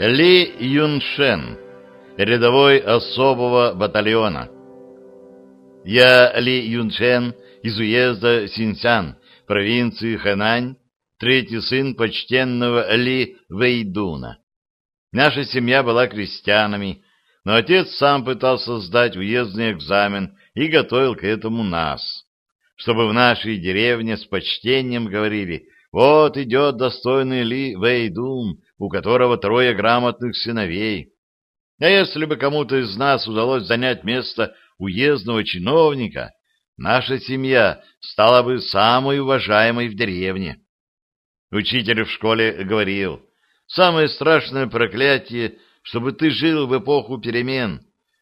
Ли Юншен, рядовой особого батальона. Я Ли Юншен из уезда Синьцян, провинции Хэнань, третий сын почтенного Ли Вэйдуна. Наша семья была крестьянами, но отец сам пытался сдать уездный экзамен и готовил к этому нас, чтобы в нашей деревне с почтением говорили «Вот идет достойный Ли Вэйдун, у которого трое грамотных сыновей». А если бы кому-то из нас удалось занять место уездного чиновника, наша семья стала бы самой уважаемой в деревне. Учитель в школе говорил, самое страшное проклятие, чтобы ты жил в эпоху перемен,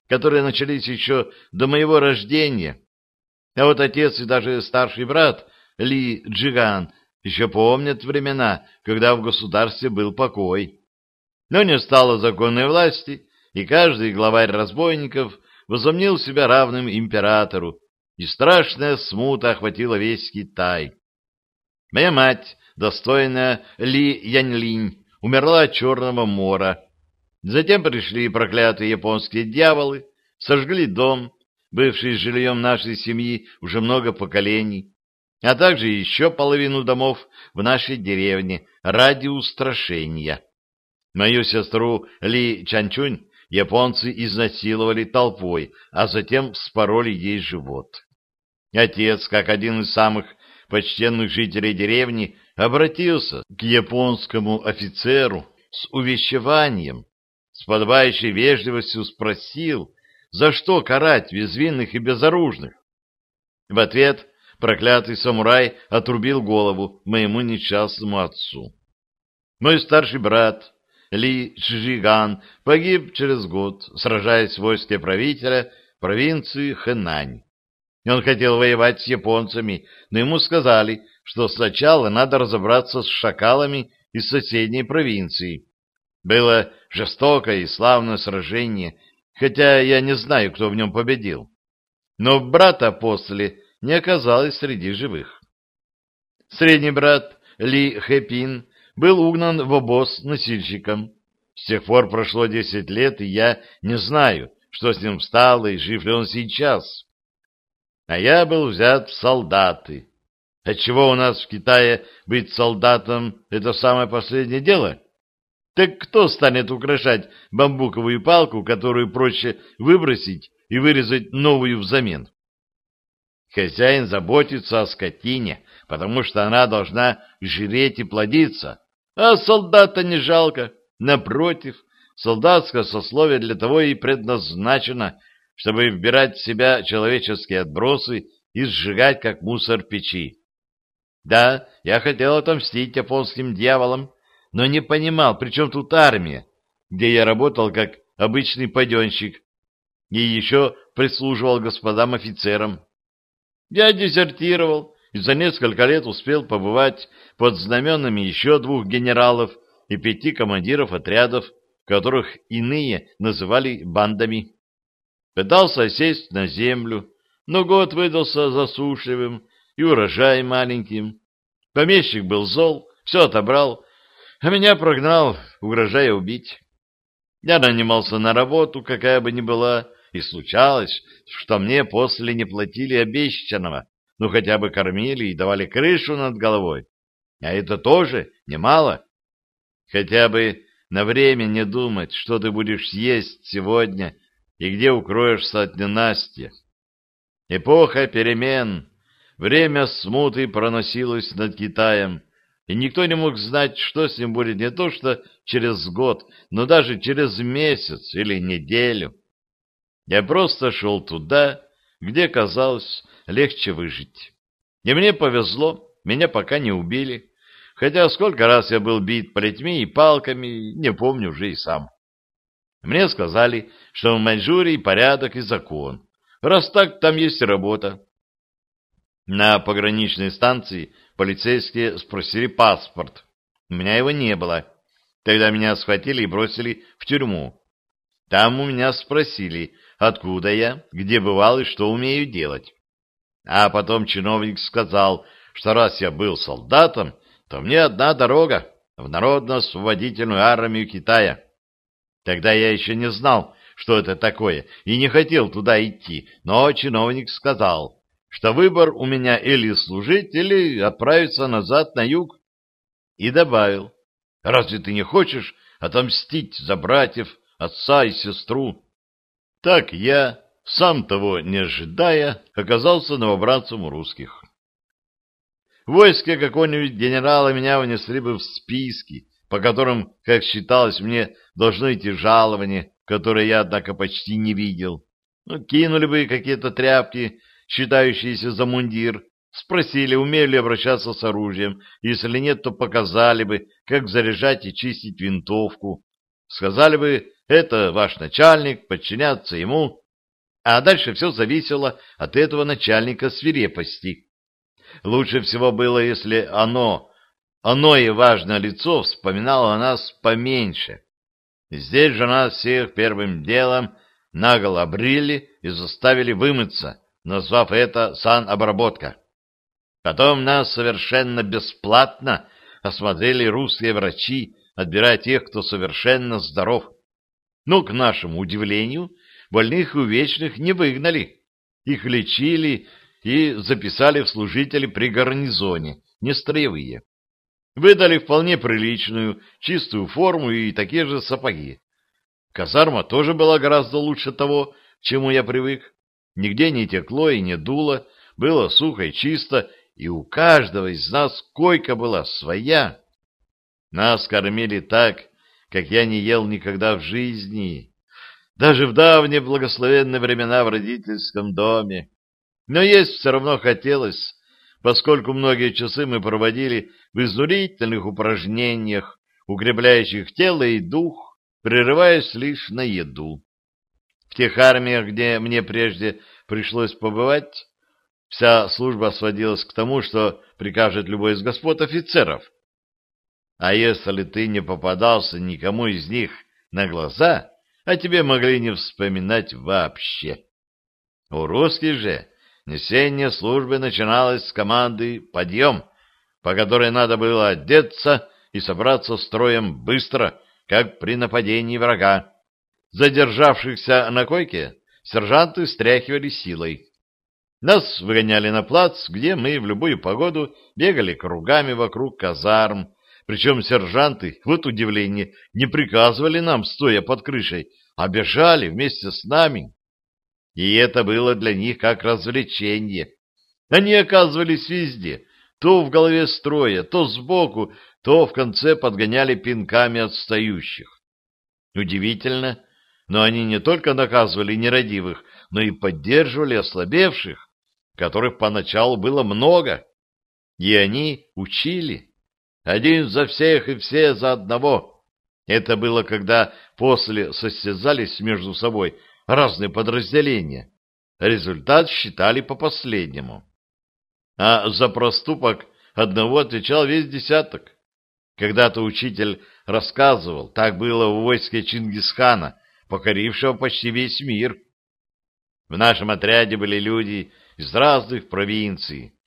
которые начались еще до моего рождения. А вот отец и даже старший брат Ли Джиган еще помнят времена, когда в государстве был покой. Но не стало законной власти, и каждый главарь разбойников возомнил себя равным императору, и страшная смута охватила весь Китай. Моя мать, достойная Ли Яньлинь, умерла от Черного мора. Затем пришли проклятые японские дьяволы, сожгли дом, бывший жильем нашей семьи уже много поколений, а также еще половину домов в нашей деревне ради устрашения. Мою сестру Ли Чанчунь японцы изнасиловали толпой, а затем вспороли ей живот. Отец, как один из самых почтенных жителей деревни, обратился к японскому офицеру с увещеванием, с подобающей вежливостью спросил, за что карать безвинных и безоружных. В ответ проклятый самурай отрубил голову моему несчастному отцу. Мой старший брат Ли Чжиган погиб через год, сражаясь в войске правителя провинции Хэнань. Он хотел воевать с японцами, но ему сказали, что сначала надо разобраться с шакалами из соседней провинции. Было жестокое и славное сражение, хотя я не знаю, кто в нем победил. Но брата после не оказалось среди живых. Средний брат Ли Хэпин был угнан в обоз носильщиком. С тех пор прошло десять лет, и я не знаю, что с ним стало и жив ли он сейчас. А я был взят в солдаты. Отчего у нас в Китае быть солдатом — это самое последнее дело? Так кто станет украшать бамбуковую палку, которую проще выбросить и вырезать новую взамен? Хозяин заботится о скотине, потому что она должна жреть и плодиться, а солдата не жалко. Напротив, солдатское сословие для того и предназначено, чтобы вбирать в себя человеческие отбросы и сжигать, как мусор печи. Да, я хотел отомстить японским дьяволам, но не понимал, при чем тут армия, где я работал как обычный паденщик и еще прислуживал господам офицерам. Я дезертировал и за несколько лет успел побывать под знаменами еще двух генералов и пяти командиров отрядов, которых иные называли бандами. Пытался сесть на землю, но год выдался засушливым, и урожай маленьким. Помещик был зол, все отобрал, а меня прогнал, угрожая убить. Я нанимался на работу, какая бы ни была, и случалось, что мне после не платили обещанного, ну хотя бы кормили и давали крышу над головой. А это тоже немало. Хотя бы на время не думать, что ты будешь есть сегодня и где укроешься от ненастья. Эпоха перемен, Время смуты проносилось над Китаем, и никто не мог знать, что с ним будет не то что через год, но даже через месяц или неделю. Я просто шел туда, где казалось легче выжить. И мне повезло, меня пока не убили, хотя сколько раз я был бит плетьми и палками, не помню уже и сам. Мне сказали, что в Маньчжурии порядок и закон. Раз так, там есть работа. На пограничной станции полицейские спросили паспорт. У меня его не было. Тогда меня схватили и бросили в тюрьму. Там у меня спросили, откуда я, где бывал и что умею делать. А потом чиновник сказал, что раз я был солдатом, то мне одна дорога в Народно-освободительную армию Китая. Тогда я еще не знал, что это такое, и не хотел туда идти, но чиновник сказал, что выбор у меня или служить, или отправиться назад на юг. И добавил, разве ты не хочешь отомстить за братьев, отца и сестру? Так я, сам того не ожидая, оказался новобранцем русских. В войске какого-нибудь генерала меня внесли бы в списки, по которым, как считалось мне, должно идти жалование, которое я, однако, почти не видел. Ну, кинули бы какие-то тряпки, считающиеся за мундир, спросили, умею ли обращаться с оружием, если нет, то показали бы, как заряжать и чистить винтовку. Сказали бы, это ваш начальник, подчиняться ему, а дальше все зависело от этого начальника свирепости. Лучше всего было, если оно, оно и важное лицо вспоминало о нас поменьше. Здесь же нас всех первым делом наголо обрили и заставили вымыться, назвав это санобработка. Потом нас совершенно бесплатно осмотрели русские врачи, отбирая тех, кто совершенно здоров. Но, к нашему удивлению, больных и увечных не выгнали. Их лечили и записали в служители при гарнизоне, не строевые. Выдали вполне приличную, чистую форму и такие же сапоги. Казарма тоже была гораздо лучше того, к чему я привык. Нигде не текло и не дуло, было сухо и чисто, и у каждого из нас койка была своя. Нас кормили так, как я не ел никогда в жизни, даже в давние благословенные времена в родительском доме. Но есть все равно хотелось, поскольку многие часы мы проводили в изнурительных упражнениях, укрепляющих тело и дух, прерываясь лишь на еду. В тех армиях, где мне прежде пришлось побывать, вся служба сводилась к тому, что прикажет любой из господ офицеров. А если ты не попадался никому из них на глаза, о тебе могли не вспоминать вообще. У русских же несение службы начиналось с команды «Подъем», по которой надо было одеться и собраться строем быстро, как при нападении врага. Задержавшихся на койке сержанты стряхивали силой. Нас выгоняли на плац, где мы в любую погоду бегали кругами вокруг казарм, причем сержанты, вот удивление, не приказывали нам, стоя под крышей, а бежали вместе с нами. И это было для них как развлечение. Они оказывались везде, то в голове строя, то сбоку, то в конце подгоняли пинками отстающих. Удивительно, но они не только наказывали нерадивых, но и поддерживали ослабевших, которых поначалу было много, и они учили. Один за всех и все за одного. Это было, когда после состязались между собой разные подразделения. Результат считали по последнему. А за проступок одного отвечал весь десяток. Когда-то учитель рассказывал, так было в войске Чингисхана, покорившего почти весь мир. В нашем отряде были люди из разных провинций,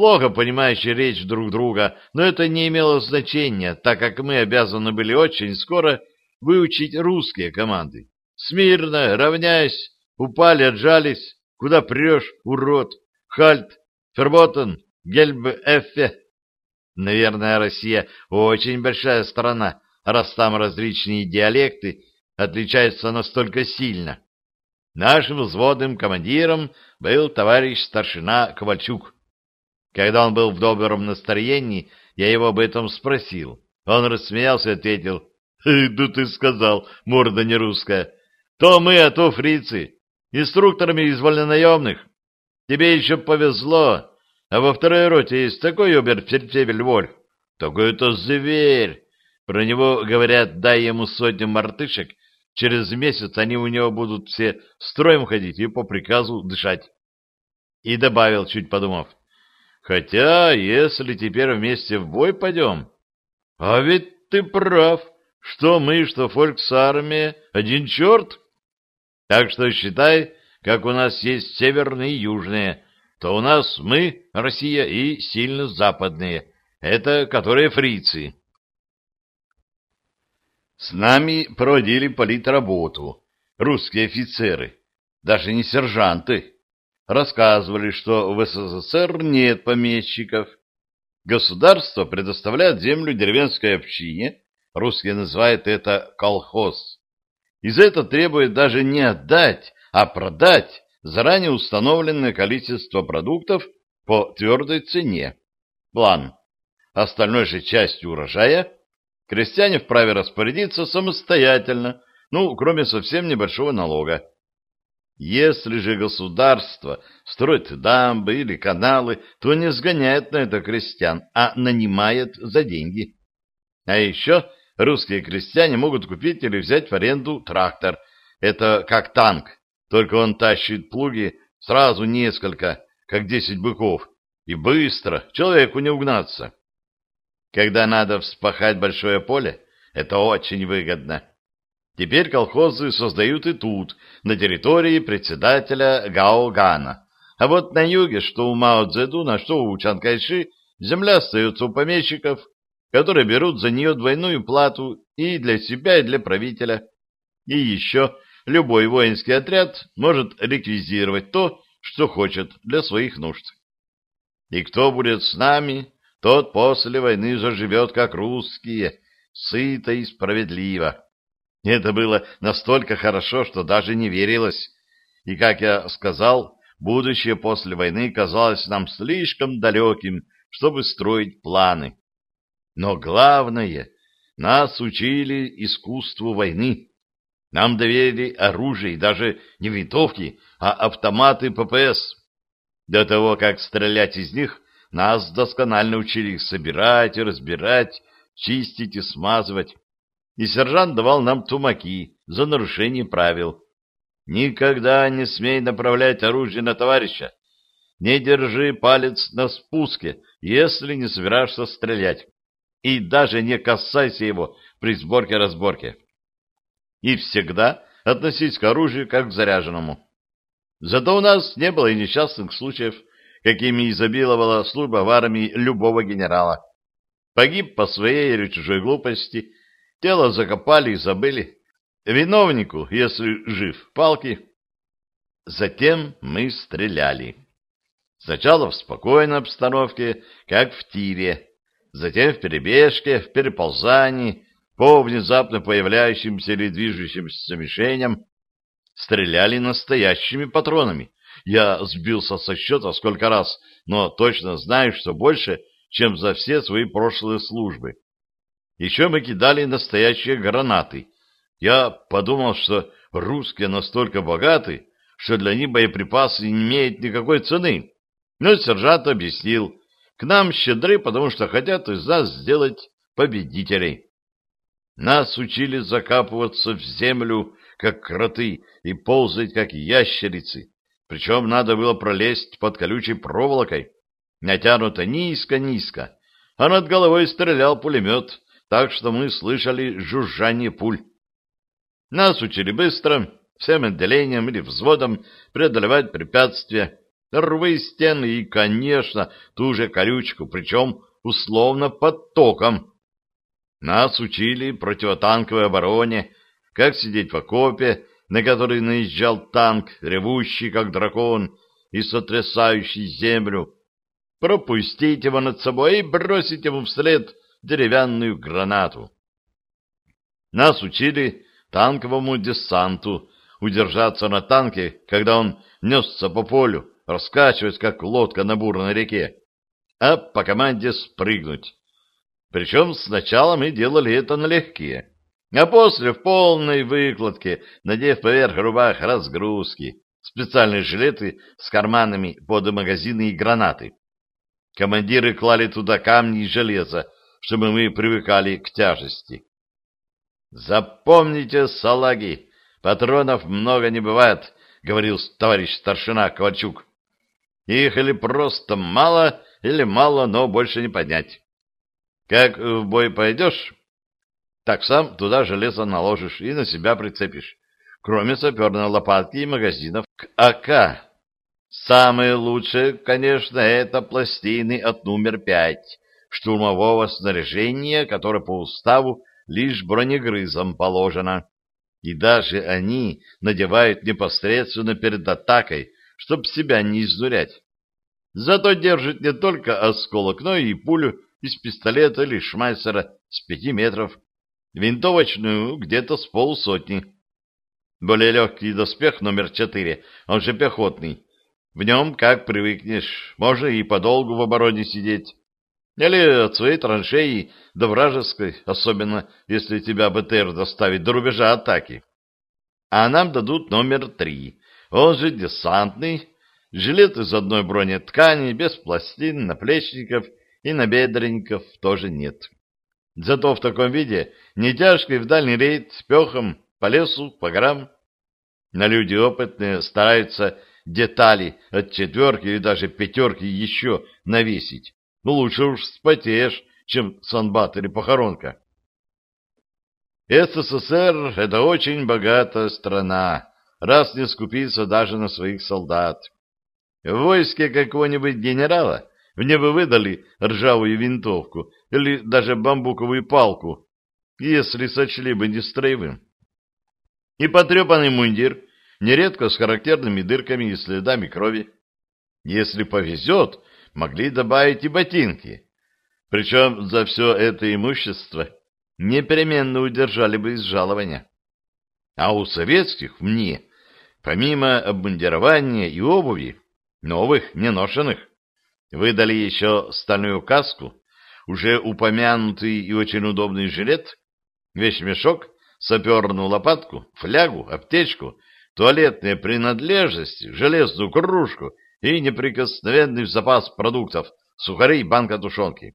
плохо понимающие речь друг друга, но это не имело значения, так как мы обязаны были очень скоро выучить русские команды. Смирно, равняйся, упали, отжались, куда прешь, урод, хальт, ферботен, гельб, эффе. Наверное, Россия очень большая страна, раз там различные диалекты отличаются настолько сильно. Нашим взводным командиром был товарищ старшина Ковальчук. Когда он был в добром настроении, я его об этом спросил. Он рассмеялся и ответил, «Да ты сказал, морда не русская. То мы, а то фрицы, инструкторами из вольнонаемных. Тебе еще повезло, а во второй роте есть такой оберфельдфебель Вольф. Такой это зверь. Про него говорят, дай ему сотню мартышек, через месяц они у него будут все строем ходить и по приказу дышать. И добавил, чуть подумав, Хотя, если теперь вместе в бой пойдем... А ведь ты прав, что мы, что фольксармия, один черт. Так что считай, как у нас есть северные и южные, то у нас мы, Россия, и сильно западные, это которые фрицы. С нами проводили политработу русские офицеры, даже не сержанты. Рассказывали, что в СССР нет помещиков. Государство предоставляет землю деревенской общине, русские называют это колхоз. И за это требует даже не отдать, а продать заранее установленное количество продуктов по твердой цене. План. Остальной же частью урожая крестьяне вправе распорядиться самостоятельно, ну, кроме совсем небольшого налога. Если же государство строит дамбы или каналы, то не сгоняет на это крестьян, а нанимает за деньги. А еще русские крестьяне могут купить или взять в аренду трактор. Это как танк, только он тащит плуги сразу несколько, как десять быков, и быстро, человеку не угнаться. Когда надо вспахать большое поле, это очень выгодно. Теперь колхозы создают и тут, на территории председателя Гаогана. А вот на юге, что у Мао Цзэдуна, что у Чан Кайши, земля остается у помещиков, которые берут за нее двойную плату и для себя, и для правителя. И еще любой воинский отряд может реквизировать то, что хочет для своих нужд. И кто будет с нами, тот после войны заживет, как русские, сыто и справедливо. Это было настолько хорошо, что даже не верилось. И, как я сказал, будущее после войны казалось нам слишком далеким, чтобы строить планы. Но главное, нас учили искусству войны. Нам доверили оружие, даже не винтовки, а автоматы ППС. До того, как стрелять из них, нас досконально учили их собирать и разбирать, чистить и смазывать и сержант давал нам тумаки за нарушение правил. Никогда не смей направлять оружие на товарища. Не держи палец на спуске, если не собираешься стрелять. И даже не касайся его при сборке-разборке. И всегда относись к оружию как к заряженному. Зато у нас не было и несчастных случаев, какими изобиловала служба в армии любого генерала. Погиб по своей или чужой глупости Тело закопали и забыли. Виновнику, если жив, палки. Затем мы стреляли. Сначала в спокойной обстановке, как в тире, затем в перебежке, в переползании, по внезапно появляющимся или движущимся мишеням. Стреляли настоящими патронами. Я сбился со счета сколько раз, но точно знаю, что больше, чем за все свои прошлые службы. Еще мы кидали настоящие гранаты. Я подумал, что русские настолько богаты, что для них боеприпасы не имеют никакой цены. Но сержант объяснил, к нам щедры, потому что хотят из нас сделать победителей. Нас учили закапываться в землю, как кроты, и ползать, как ящерицы. Причем надо было пролезть под колючей проволокой, натянуто низко-низко, а над головой стрелял пулемет, так что мы слышали жужжание пуль. Нас учили быстро, всем отделением или взводом преодолевать препятствия, рвы стены и, конечно, ту же колючку, причем условно под током. Нас учили противотанковой обороне, как сидеть в окопе, на который наезжал танк, ревущий, как дракон, и сотрясающий землю, пропустить его над собой и бросить ему вслед деревянную гранату. Нас учили танковому десанту удержаться на танке, когда он несся по полю, раскачиваясь, как лодка на бурной реке, а по команде спрыгнуть. Причем сначала мы делали это налегке, а после в полной выкладке, надев поверх рубах разгрузки, специальные жилеты с карманами под магазины и гранаты. Командиры клали туда камни и железо, чтобы мы привыкали к тяжести. «Запомните, салаги, патронов много не бывает», — говорил товарищ старшина Ковальчук. «Их или просто мало, или мало, но больше не поднять. Как в бой пойдешь, так сам туда железо наложишь и на себя прицепишь, кроме саперной лопатки и магазинов к АК. Самые лучшие, конечно, это пластины от номер пять, штурмового снаряжения, которое по уставу лишь бронегрызам положено. И даже они надевают непосредственно перед атакой, чтобы себя не изнурять. Зато держит не только осколок, но и пулю из пистолета или шмайсера с пяти метров, винтовочную где-то с полсотни. Более легкий доспех номер четыре, он же пехотный. В нем, как привыкнешь, можно и подолгу в обороне сидеть. Или от своей траншеи до вражеской, особенно если тебя БТР доставит до рубежа атаки. А нам дадут номер три, он же десантный, жилет из одной бронеткани, без пластин, наплечников и набедренников тоже нет. Зато в таком виде не тяжкий в дальний рейд с пехом по лесу, по горам. На люди опытные стараются детали от четверки или даже пятерки еще навесить. Ну, лучше уж спотеешь, чем санбат или похоронка. СССР — это очень богатая страна, раз не скупиться даже на своих солдат. В войске какого-нибудь генерала мне бы выдали ржавую винтовку или даже бамбуковую палку, если сочли бы нестроевым. И потрепанный мундир, нередко с характерными дырками и следами крови. Если повезет, могли добавить и ботинки. Причем за все это имущество непременно удержали бы из жалования. А у советских мне, помимо обмундирования и обуви, новых, неношенных, выдали еще стальную каску, уже упомянутый и очень удобный жилет, вещмешок, саперную лопатку, флягу, аптечку, туалетные принадлежности, железную кружку и неприкосновенный запас продуктов, сухари и банка тушенки.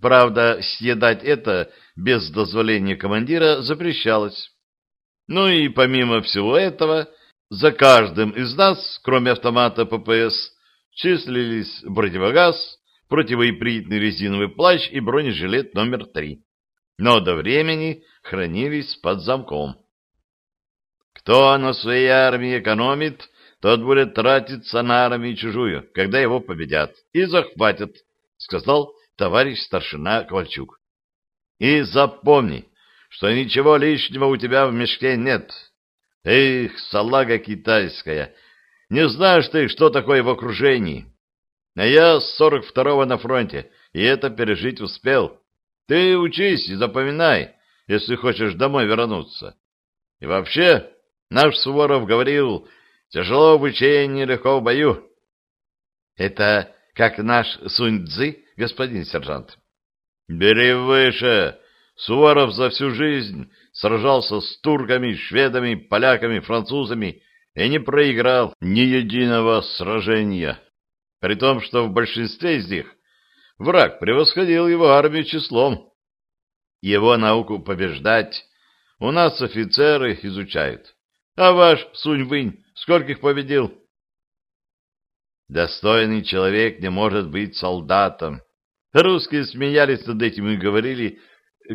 Правда, съедать это без дозволения командира запрещалось. Ну и помимо всего этого, за каждым из нас, кроме автомата ППС, числились противогаз, противоипритный резиновый плащ и бронежилет номер три. Но до времени хранились под замком. Кто на своей армии экономит, тот будет тратиться на армию чужую, когда его победят и захватят, — сказал товарищ старшина Ковальчук. И запомни, что ничего лишнего у тебя в мешке нет. Эх, салага китайская, не знаешь ты, что такое в окружении. А я с сорок второго на фронте, и это пережить успел. Ты учись и запоминай, если хочешь домой вернуться. И вообще, наш Суворов говорил, Тяжело в учении, легко в бою. Это как наш Сунь-Дзы, господин сержант. Бери выше. Суворов за всю жизнь сражался с турками, шведами, поляками, французами и не проиграл ни единого сражения. При том, что в большинстве из них враг превосходил его армию числом. Его науку побеждать у нас офицеры изучают. А ваш Сунь-Вынь Скольких победил? Достойный человек не может быть солдатом. Русские смеялись над этим и говорили,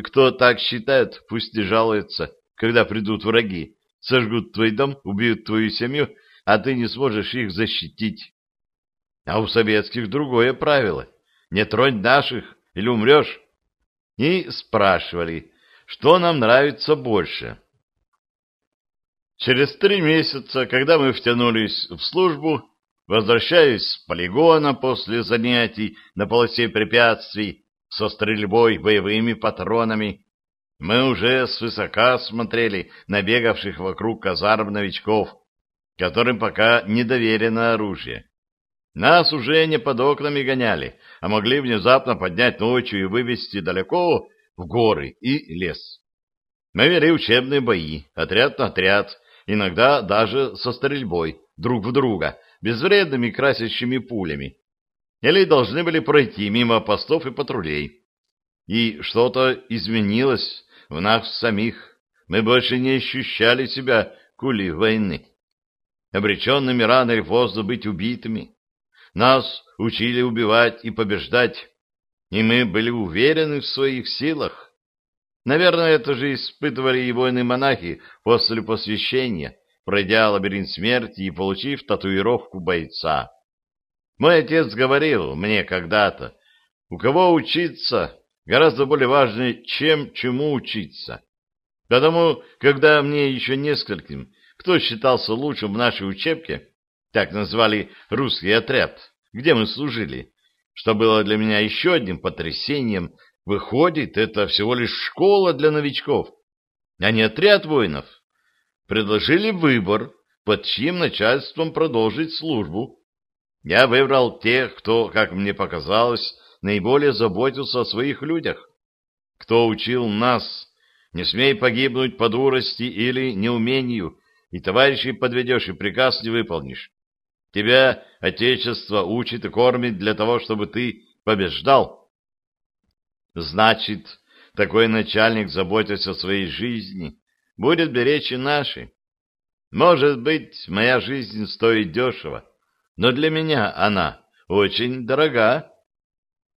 кто так считает, пусть не жалуется, когда придут враги, сожгут твой дом, убьют твою семью, а ты не сможешь их защитить. А у советских другое правило — не тронь наших, или умрешь. И спрашивали, что нам нравится больше — Через три месяца, когда мы втянулись в службу, возвращаясь с полигона после занятий на полосе препятствий со стрельбой боевыми патронами, мы уже свысока смотрели на бегавших вокруг казарм новичков, которым пока не доверено оружие. Нас уже не под окнами гоняли, а могли внезапно поднять ночью и вывести далеко в горы и лес. Мы вели учебные бои, отряд на отряд, иногда даже со стрельбой друг в друга, безвредными красящими пулями. Или должны были пройти мимо постов и патрулей. И что-то изменилось в нас самих. Мы больше не ощущали себя кули войны. Обреченными рано или поздно быть убитыми. Нас учили убивать и побеждать, и мы были уверены в своих силах. Наверное, это же испытывали и воины-монахи после посвящения, пройдя лабиринт смерти и получив татуировку бойца. Мой отец говорил мне когда-то, у кого учиться, гораздо более важны, чем чему учиться. Потому, когда мне еще нескольким, кто считался лучшим в нашей учебке, так назвали русский отряд, где мы служили, что было для меня еще одним потрясением, выходит, это всего лишь школа для новичков, а не отряд воинов. Предложили выбор, под чьим начальством продолжить службу. Я выбрал тех, кто, как мне показалось, наиболее заботился о своих людях, кто учил нас, не смей погибнуть по дурости или неумению, и товарищей подведешь, и приказ не выполнишь. Тебя Отечество учит и кормит для того, чтобы ты побеждал. Значит, такой начальник, заботясь о своей жизни, будет беречь и наши. Может быть, моя жизнь стоит дешево, но для меня она очень дорога.